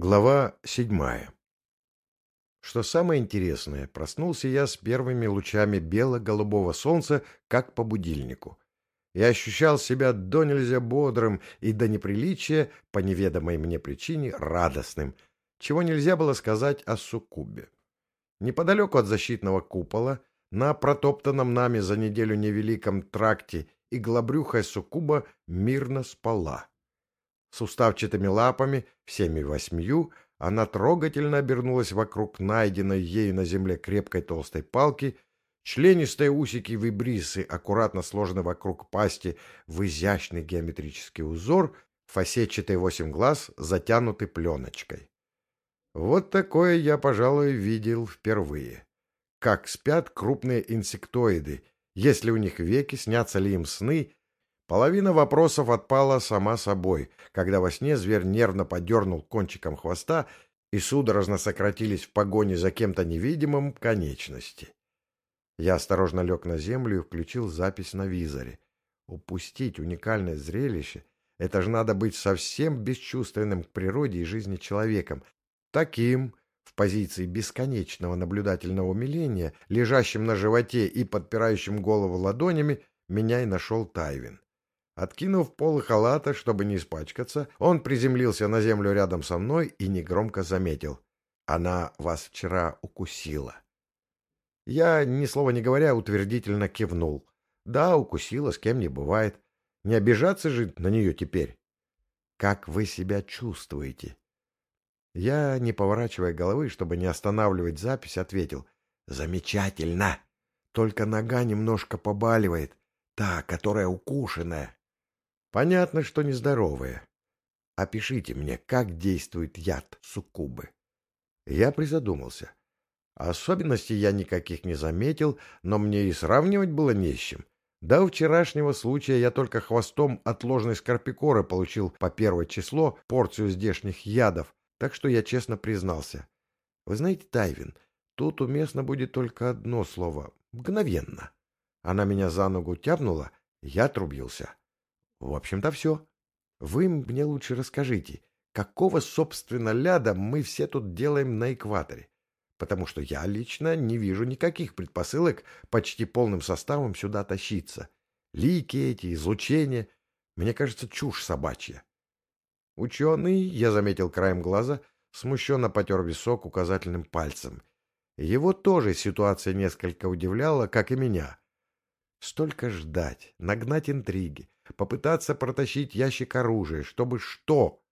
Глава седьмая. Что самое интересное, проснулся я с первыми лучами бело-голубого солнца, как по будильнику. Я ощущал себя до нельзя бодрым и до неприличия, по неведомой мне причине, радостным, чего нельзя было сказать о суккубе. Неподалеку от защитного купола, на протоптанном нами за неделю невеликом тракте, иглобрюхая суккуба мирно спала. С уставчатыми лапами, всеми восьмью, она трогательно обернулась вокруг найденной ею на земле крепкой толстой палки, членистые усики вибрисы аккуратно сложены вокруг пасти в изящный геометрический узор, фасетчатые восемь глаз затянуты пленочкой. Вот такое я, пожалуй, видел впервые. Как спят крупные инсектоиды, если у них веки, снятся ли им сны Половина вопросов отпала сама собой, когда во сне зверь нервно подернул кончиком хвоста и судорожно сократились в погоне за кем-то невидимым конечности. Я осторожно лег на землю и включил запись на визоре. Упустить уникальное зрелище — это же надо быть совсем бесчувственным к природе и жизни человеком, таким, в позиции бесконечного наблюдательного умиления, лежащим на животе и подпирающим голову ладонями, меня и нашел Тайвин. Откинув полы халата, чтобы не испачкаться, он приземлился на землю рядом со мной и негромко заметил. «Она вас вчера укусила». Я, ни слова не говоря, утвердительно кивнул. «Да, укусила, с кем не бывает. Не обижаться же на нее теперь». «Как вы себя чувствуете?» Я, не поворачивая головы, чтобы не останавливать запись, ответил. «Замечательно! Только нога немножко побаливает. Та, которая укушенная. Понятно, что нездоровые. Опишите мне, как действует яд суккубы. Я призадумался. Особенностей я никаких не заметил, но мне и сравнивать было не с чем. До вчерашнего случая я только хвостом от ложной скорпикоры получил по первое число порцию здешних ядов, так что я честно признался. Вы знаете, Тайвин, тут уместно будет только одно слово — мгновенно. Она меня за ногу тяпнула, я отрубился. В общем-то, все. Вы мне лучше расскажите, какого, собственно, ляда мы все тут делаем на экваторе? Потому что я лично не вижу никаких предпосылок почти полным составом сюда тащиться. Лики эти, излучения. Мне кажется, чушь собачья. Ученый, я заметил краем глаза, смущенно потер висок указательным пальцем. Его тоже ситуация несколько удивляла, как и меня. Столько ждать, нагнать интриги, попытаться протащить ящик оружия, чтобы что?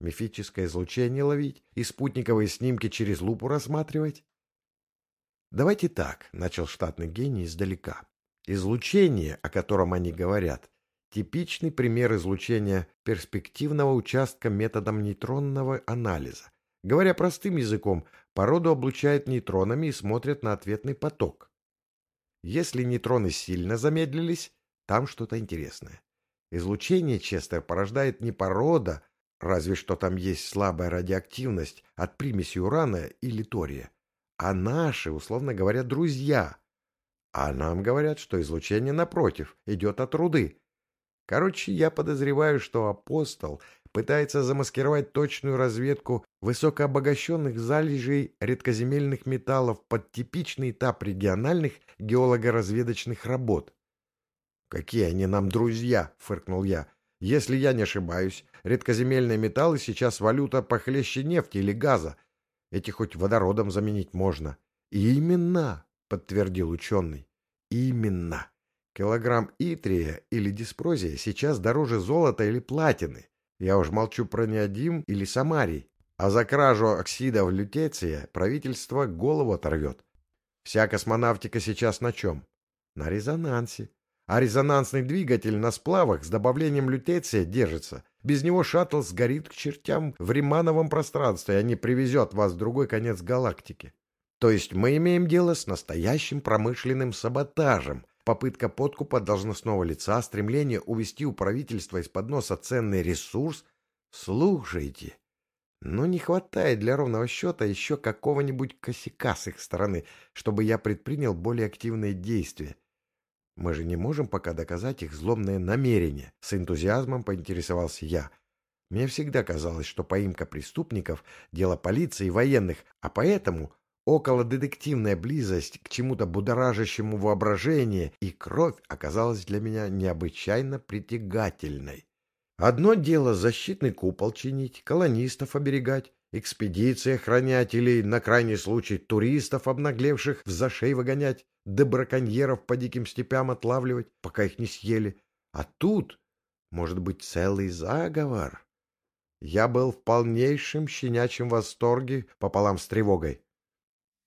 Мифическое излучение ловить и спутниковые снимки через лупу рассматривать? Давайте так, — начал штатный гений издалека. Излучение, о котором они говорят, типичный пример излучения перспективного участка методом нейтронного анализа. Говоря простым языком, породу облучают нейтронами и смотрят на ответный поток. Если нейтроны сильно замедлились, там что-то интересное. Излучение Честер порождает не порода, разве что там есть слабая радиоактивность от примеси урана или тория, а наши, условно говоря, друзья. А нам говорят, что излучение, напротив, идет от руды. Короче, я подозреваю, что апостол пытается замаскировать точную разведку высокообогащенных залежей редкоземельных металлов под типичный этап региональных геолого-разведочных работ. «Какие они нам друзья!» — фыркнул я. «Если я не ошибаюсь, редкоземельные металлы сейчас валюта похлеще нефти или газа. Эти хоть водородом заменить можно». «Именно!» — подтвердил ученый. «Именно! Килограмм итрия или диспрозия сейчас дороже золота или платины. Я уж молчу про неодим или самарий. А за кражу оксидов лютеция правительство голову оторвет. Вся космонавтика сейчас на чем? На резонансе. А резонансный двигатель на сплавах с добавлением лютеция держится. Без него шаттл сгорит к чертям в римановом пространстве, а не привезет вас в другой конец галактики. То есть мы имеем дело с настоящим промышленным саботажем. Попытка подкупа должностного лица, стремление увести у правительства из-под носа ценный ресурс. Слушайте, но не хватает для ровного счета еще какого-нибудь косяка с их стороны, чтобы я предпринял более активные действия. Мы же не можем пока доказать их злобное намерение. С энтузиазмом поинтересовался я. Мне всегда казалось, что поимка преступников – дело полиции и военных, а поэтому околодетективная близость к чему-то будоражащему воображение и кровь оказалась для меня необычайно притягательной. Одно дело защитный купол чинить, колонистов оберегать, экспедиции охранять или, на крайний случай, туристов, обнаглевших, в зашей выгонять, да браконьеров по диким степям отлавливать, пока их не съели. А тут, может быть, целый заговор. Я был в полнейшем щенячьем восторге пополам с тревогой.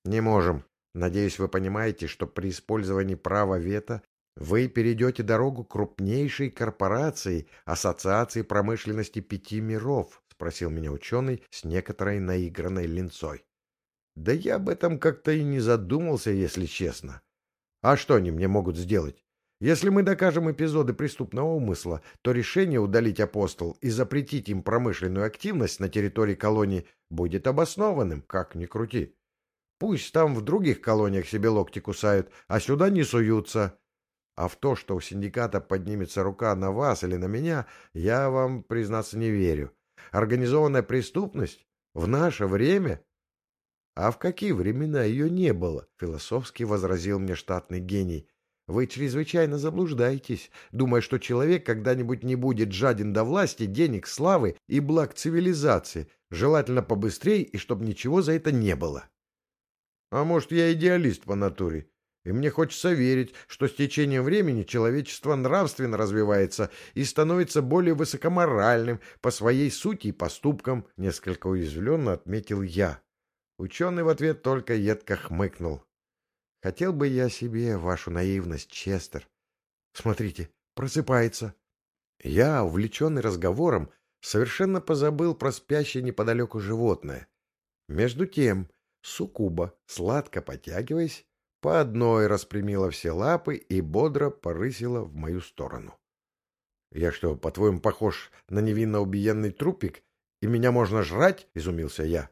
Не можем. Надеюсь, вы понимаете, что при использовании права вето вы перейдете дорогу крупнейшей корпорации Ассоциации промышленности пяти миров, спросил меня ученый с некоторой наигранной линцой. Да я об этом как-то и не задумался, если честно. А что они мне могут сделать? Если мы докажем эпизоды преступного умысла, то решение удалить апостол и запретить им промышленную активность на территории колонии будет обоснованным, как ни крути. Пусть там в других колониях себе локти кусают, а сюда не суются. А в то, что у синдиката поднимется рука на вас или на меня, я вам, признаться, не верю. Организованная преступность? В наше время? А в какие времена ее не было? Философски возразил мне штатный гений. Вы чрезвычайно заблуждаетесь, думая, что человек когда-нибудь не будет жаден до власти, денег, славы и благ цивилизации, желательно побыстрее и чтобы ничего за это не было. А может, я идеалист по натуре, и мне хочется верить, что с течением времени человечество нравственно развивается и становится более высокоморальным по своей сути и поступкам, несколько уязвленно отметил я. Ученый в ответ только едко хмыкнул. Хотел бы я себе вашу наивность, Честер. Смотрите, просыпается. Я, увлеченный разговором, совершенно позабыл про спящее неподалеку животное. Между тем, суккуба, сладко потягиваясь, по одной распрямила все лапы и бодро порысила в мою сторону. — Я что, по-твоему, похож на невинно убиенный трупик, и меня можно жрать? — изумился я.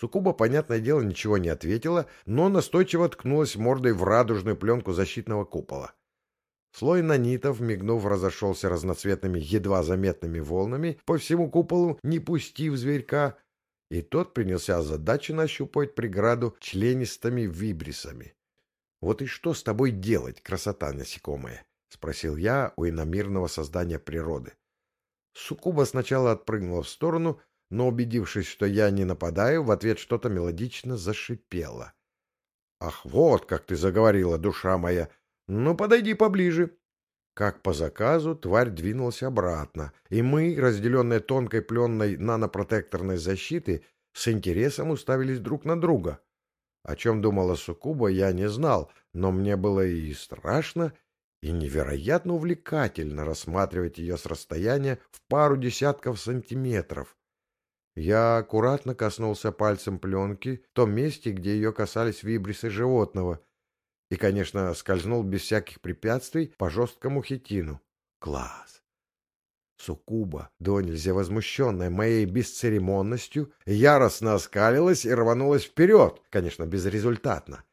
Сукуба, понятное дело, ничего не ответила, но настойчиво ткнулась мордой в радужную пленку защитного купола. Слой нанитов, мигнув, разошелся разноцветными, едва заметными волнами по всему куполу, не пустив зверька, и тот принялся озадаченно ощупывать преграду членистыми вибрисами. — Вот и что с тобой делать, красота насекомая? — спросил я у иномирного создания природы. Сукуба сначала отпрыгнула в сторону, но, убедившись, что я не нападаю, в ответ что-то мелодично зашипело. — Ах, вот как ты заговорила, душа моя! Ну, подойди поближе! Как по заказу, тварь двинулась обратно, и мы, разделенные тонкой пленной нанопротекторной защиты, с интересом уставились друг на друга. О чем думала Сукуба, я не знал, но мне было и страшно, и невероятно увлекательно рассматривать ее с расстояния в пару десятков сантиметров. Я аккуратно коснулся пальцем пленки в том месте, где ее касались вибрисы животного, и, конечно, скользнул без всяких препятствий по жесткому хитину. Класс! Сукуба, до нельзя возмущенная моей бесцеремонностью, яростно оскалилась и рванулась вперед, конечно, безрезультатно.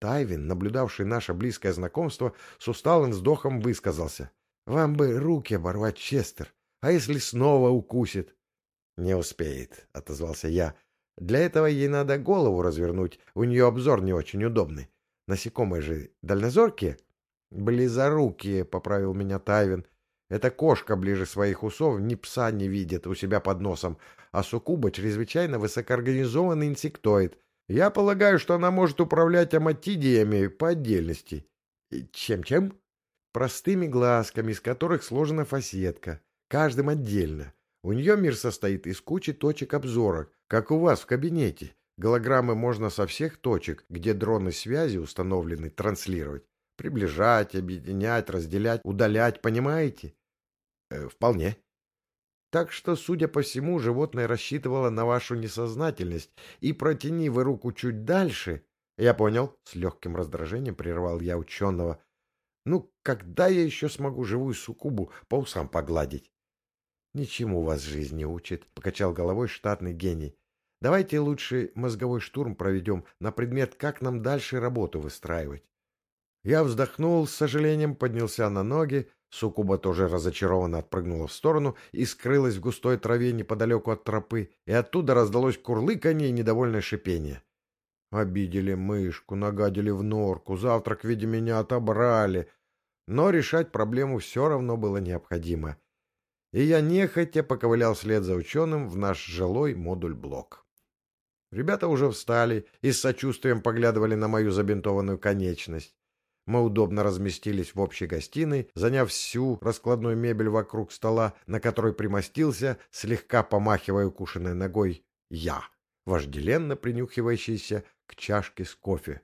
Тайвин, наблюдавший наше близкое знакомство, с усталым вздохом высказался. — Вам бы руки оборвать, Честер, а если снова укусит? — Не успеет, — отозвался я. — Для этого ей надо голову развернуть, у нее обзор не очень удобный. Насекомые же дальнозоркие? — Близорукие, — поправил меня Тайвин. Эта кошка ближе своих усов ни пса не видит у себя под носом, а суккуба чрезвычайно высокоорганизованный инсектоид. Я полагаю, что она может управлять аматидиями по отдельности. Чем-чем? Простыми глазками, из которых сложена фасетка, каждым отдельно. У нее мир состоит из кучи точек обзора, как у вас в кабинете. Голограммы можно со всех точек, где дроны связи установлены, транслировать. Приближать, объединять, разделять, удалять, понимаете? Э, вполне. Так что, судя по всему, животное рассчитывало на вашу несознательность, и протяни вы руку чуть дальше... Я понял, с легким раздражением прервал я ученого. Ну, когда я еще смогу живую суккубу по усам погладить? Ничему вас жизнь не учит, — покачал головой штатный гений. Давайте лучше мозговой штурм проведем на предмет, как нам дальше работу выстраивать. Я вздохнул, с сожалением поднялся на ноги, Сукуба тоже разочарованно отпрыгнула в сторону и скрылась в густой траве неподалеку от тропы, и оттуда раздалось курлыканье и недовольное шипение. Обидели мышку, нагадили в норку, завтрак в меня отобрали. Но решать проблему все равно было необходимо. И я нехотя поковылял вслед за ученым в наш жилой модуль-блок. Ребята уже встали и с сочувствием поглядывали на мою забинтованную конечность. Мы удобно разместились в общей гостиной, заняв всю раскладную мебель вокруг стола, на которой примостился, слегка помахивая укушенной ногой, я, вожделенно принюхивающийся к чашке с кофе.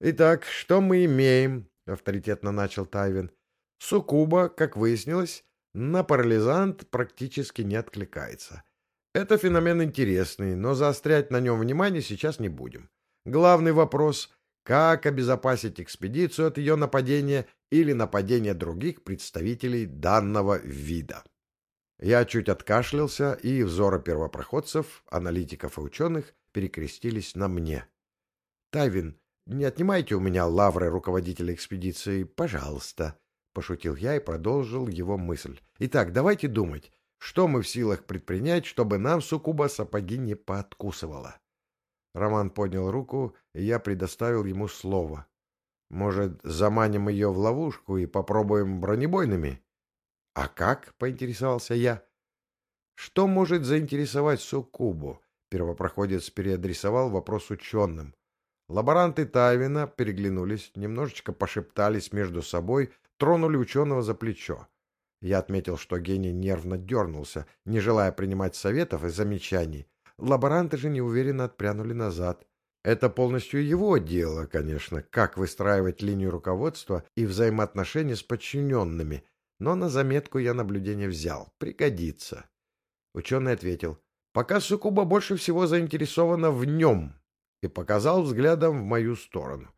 «Итак, что мы имеем?» — авторитетно начал Тайвин. «Сукуба, как выяснилось, на парализант практически не откликается. Это феномен интересный, но заострять на нем внимание сейчас не будем. Главный вопрос — как обезопасить экспедицию от ее нападения или нападения других представителей данного вида? Я чуть откашлялся, и взоры первопроходцев, аналитиков и ученых перекрестились на мне. «Тайвин, не отнимайте у меня лавры руководителя экспедиции, пожалуйста», — пошутил я и продолжил его мысль. «Итак, давайте думать, что мы в силах предпринять, чтобы нам суккуба сапоги не пооткусывала». Роман поднял руку, и я предоставил ему слово. «Может, заманим ее в ловушку и попробуем бронебойными?» «А как?» — поинтересовался я. «Что может заинтересовать Суккубу?» Первопроходец переадресовал вопрос ученым. Лаборанты Тайвина переглянулись, немножечко пошептались между собой, тронули ученого за плечо. Я отметил, что гений нервно дернулся, не желая принимать советов и замечаний, Лаборанты же неуверенно отпрянули назад. Это полностью его дело, конечно, как выстраивать линию руководства и взаимоотношения с подчиненными, но на заметку я наблюдение взял. Пригодится. Ученый ответил, пока Сукуба больше всего заинтересована в нем, и показал взглядом в мою сторону.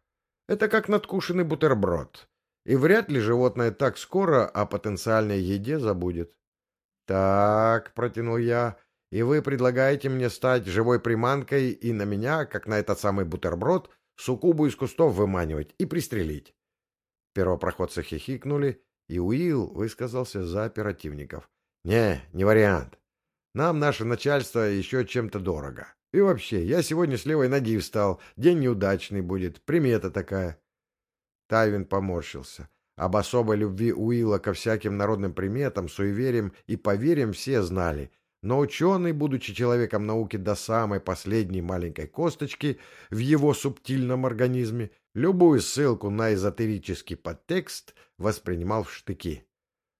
Это как надкушенный бутерброд, и вряд ли животное так скоро о потенциальной еде забудет. — Так, — протянул я, и вы предлагаете мне стать живой приманкой и на меня, как на этот самый бутерброд, суккубу из кустов выманивать и пристрелить. Первопроходцы хихикнули, и Уилл высказался за оперативников. «Не, не вариант. Нам наше начальство еще чем-то дорого. И вообще, я сегодня с левой ноги встал. День неудачный будет. Примета такая». Тайвин поморщился. Об особой любви Уилла ко всяким народным приметам, суевериям и поверьям все знали — но ученый, будучи человеком науки до самой последней маленькой косточки в его субтильном организме, любую ссылку на эзотерический подтекст воспринимал в штыки.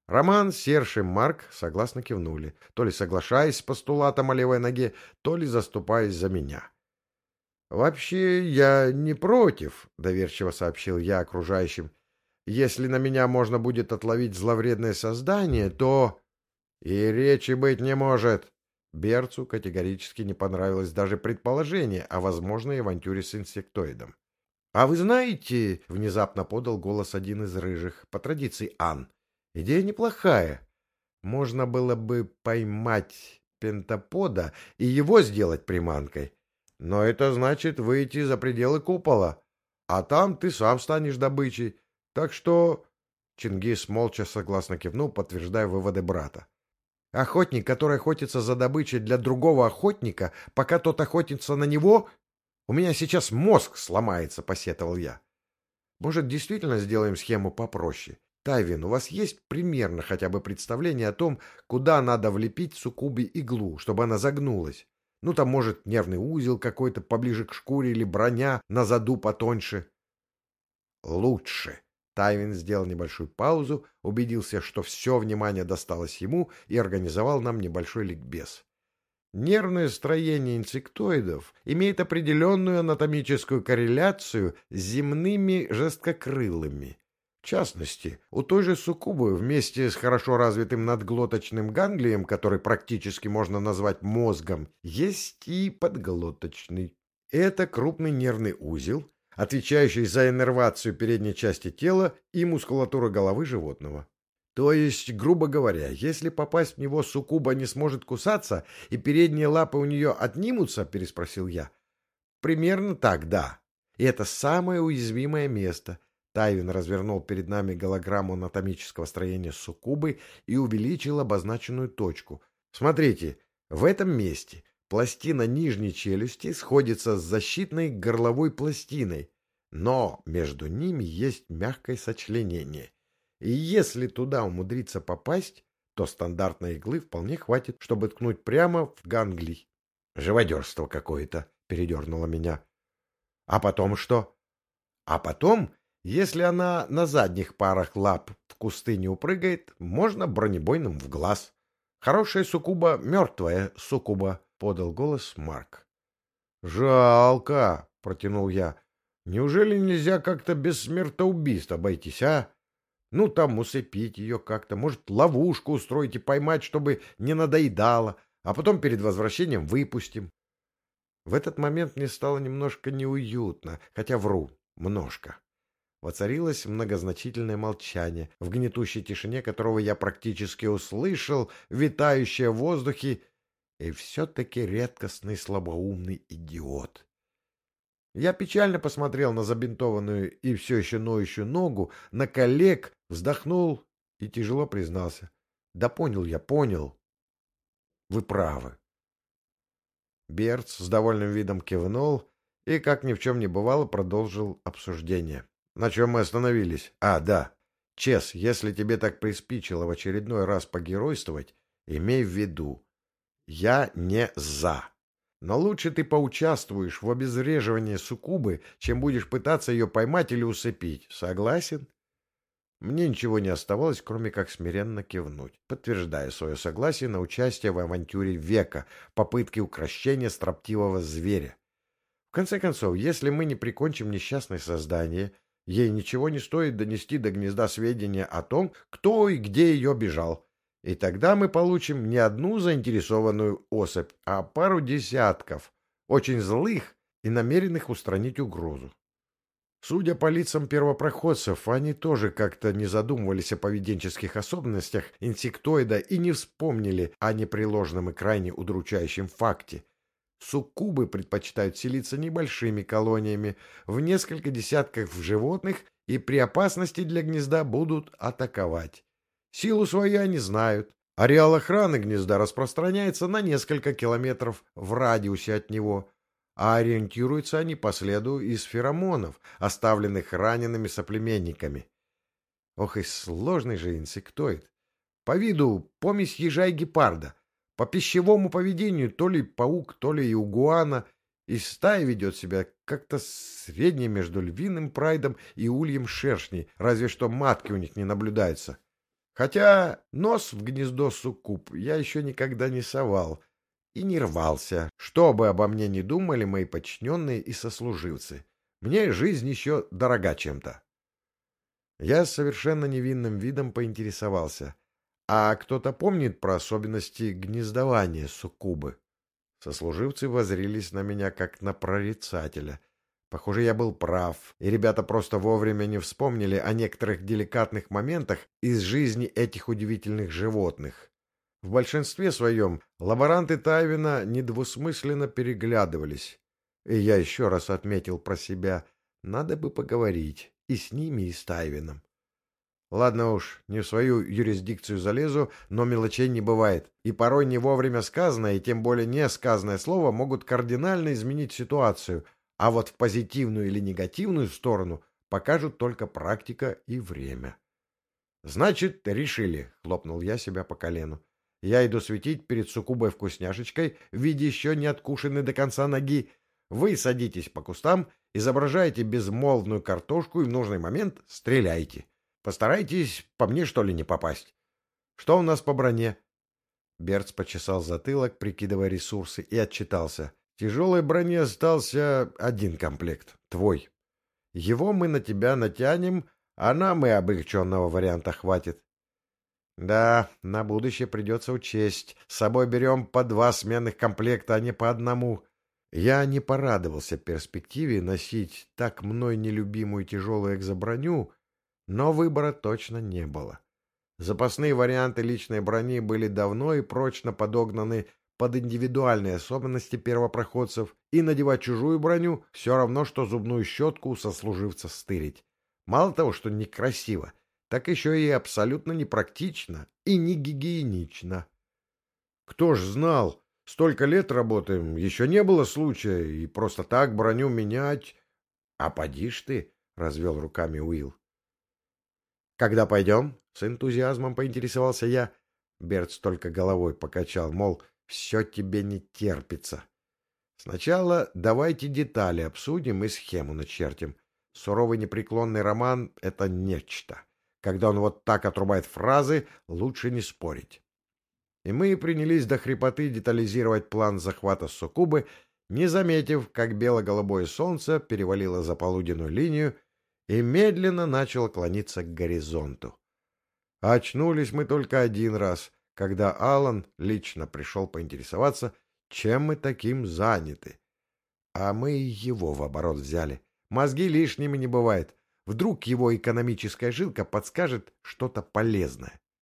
Роман, Серж и Марк согласно кивнули, то ли соглашаясь с постулатом о левой ноге, то ли заступаясь за меня. «Вообще я не против», — доверчиво сообщил я окружающим. «Если на меня можно будет отловить зловредное создание, то...» И речи быть не может. Берцу категорически не понравилось даже предположение о возможной авантюре с инсектоидом. «А вы знаете...» — внезапно подал голос один из рыжих, по традиции Ан. «Идея неплохая. Можно было бы поймать пентапода и его сделать приманкой. Но это значит выйти за пределы купола. А там ты сам станешь добычей. Так что...» Чингис молча согласно кивнул, подтверждая выводы брата. Охотник, который охотится за добычей для другого охотника, пока тот охотится на него... У меня сейчас мозг сломается, — посетовал я. Может, действительно сделаем схему попроще? Тайвин, у вас есть примерно хотя бы представление о том, куда надо влепить суккуби иглу, чтобы она загнулась? Ну, там, может, нервный узел какой-то поближе к шкуре или броня на заду потоньше? Лучше. Тайвин сделал небольшую паузу, убедился, что все внимание досталось ему и организовал нам небольшой ликбез. Нервное строение инсектоидов имеет определенную анатомическую корреляцию с земными жесткокрылыми. В частности, у той же суккубы вместе с хорошо развитым надглоточным ганглием, который практически можно назвать мозгом, есть и подглоточный. Это крупный нервный узел, отвечающий за иннервацию передней части тела и мускулатуры головы животного. То есть, грубо говоря, если попасть в него суккуба не сможет кусаться и передние лапы у нее отнимутся, переспросил я. Примерно так, да. И это самое уязвимое место. Тайвин развернул перед нами голограмму анатомического строения суккубы и увеличил обозначенную точку. Смотрите, в этом месте пластина нижней челюсти сходится с защитной горловой пластиной, но между ними есть мягкое сочленение. И если туда умудриться попасть, то стандартной иглы вполне хватит, чтобы ткнуть прямо в ганглий. Живодерство какое-то передернуло меня. А потом что? А потом если она на задних парах лап в кусты не упрыгает, можно бронебойным в глаз. Хорошая суккуба, мертвая суккуба, — подал голос Марк. — Жалко, — протянул я. — Неужели нельзя как-то без смертоубийств обойтись, а? Ну, там усыпить ее как-то, может, ловушку устроить и поймать, чтобы не надоедало, а потом перед возвращением выпустим. В этот момент мне стало немножко неуютно, хотя вру, множко. Воцарилось многозначительное молчание, в гнетущей тишине которого я практически услышал витающее в воздухе и все-таки редкостный слабоумный идиот. Я печально посмотрел на забинтованную и все еще ноющую ногу, на коллег, вздохнул и тяжело признался. Да понял я, понял. Вы правы. Берц с довольным видом кивнул и, как ни в чем не бывало, продолжил обсуждение. На чем мы остановились? А, да. Чес, если тебе так приспичило в очередной раз погеройствовать, имей в виду, я не за. Но лучше ты поучаствуешь в обезвреживании суккубы, чем будешь пытаться ее поймать или усыпить. Согласен? Мне ничего не оставалось, кроме как смиренно кивнуть, подтверждая свое согласие на участие в авантюре века, попытке укрощения строптивого зверя. В конце концов, если мы не прикончим несчастное создание, Ей ничего не стоит донести до гнезда сведения о том, кто и где ее бежал. И тогда мы получим не одну заинтересованную особь, а пару десятков, очень злых и намеренных устранить угрозу. Судя по лицам первопроходцев, они тоже как-то не задумывались о поведенческих особенностях инсектоида и не вспомнили о непреложном и крайне удручающем факте – Суккубы предпочитают селиться небольшими колониями в несколько десятков животных и при опасности для гнезда будут атаковать. Силу свою они знают. Ареал охраны гнезда распространяется на несколько километров в радиусе от него, а ориентируются они по следу из феромонов, оставленных ранеными соплеменниками. Ох и сложный же инсектоид. По виду помесь ежа и гепарда — по пищевому поведению то ли паук, то ли игуана, и стая ведет себя как-то среднее между львиным прайдом и ульем шершней, разве что матки у них не наблюдается. Хотя нос в гнездо суккуб я еще никогда не совал и не рвался, что бы обо мне не думали мои подчиненные и сослуживцы. Мне жизнь еще дорога чем-то. Я совершенно невинным видом поинтересовался — а кто-то помнит про особенности гнездования суккубы? Сослуживцы возрились на меня, как на прорицателя. Похоже, я был прав, и ребята просто вовремя не вспомнили о некоторых деликатных моментах из жизни этих удивительных животных. В большинстве своем лаборанты Тайвина недвусмысленно переглядывались. И я еще раз отметил про себя, надо бы поговорить и с ними, и с Тайвином. Ладно уж, не в свою юрисдикцию залезу, но мелочей не бывает. И порой не вовремя сказанное, и тем более не сказанное слово могут кардинально изменить ситуацию, а вот в позитивную или негативную сторону покажут только практика и время. «Значит, решили», — хлопнул я себя по колену. «Я иду светить перед суккубой вкусняшечкой в виде еще не откушенной до конца ноги. Вы садитесь по кустам, изображаете безмолвную картошку и в нужный момент стреляйте». Постарайтесь по мне, что ли, не попасть. Что у нас по броне? Берц почесал затылок, прикидывая ресурсы, и отчитался. Тяжелой броне остался один комплект. Твой. Его мы на тебя натянем, а нам и облегченного варианта хватит. Да, на будущее придется учесть. С собой берем по два сменных комплекта, а не по одному. Я не порадовался перспективе носить так мной нелюбимую тяжелую экзоброню, но выбора точно не было. Запасные варианты личной брони были давно и прочно подогнаны под индивидуальные особенности первопроходцев, и надевать чужую броню все равно, что зубную щетку у сослуживца стырить. Мало того, что некрасиво, так еще и абсолютно непрактично и не гигиенично. Кто ж знал, столько лет работаем, еще не было случая, и просто так броню менять. А поди ж ты, — развел руками Уилл. Когда пойдем? — с энтузиазмом поинтересовался я. Берц только головой покачал, мол, все тебе не терпится. Сначала давайте детали обсудим и схему начертим. Суровый непреклонный роман — это нечто. Когда он вот так отрубает фразы, лучше не спорить. И мы принялись до хрипоты детализировать план захвата Сукубы, не заметив, как бело-голубое солнце перевалило за полуденную линию и медленно начало клониться к горизонту. очнулись мы только один раз, когда Алан лично пришел поинтересоваться, чем мы таким заняты. А мы его в оборот взяли. Мозги лишними не бывает. Вдруг его экономическая жилка подскажет что-то полезное.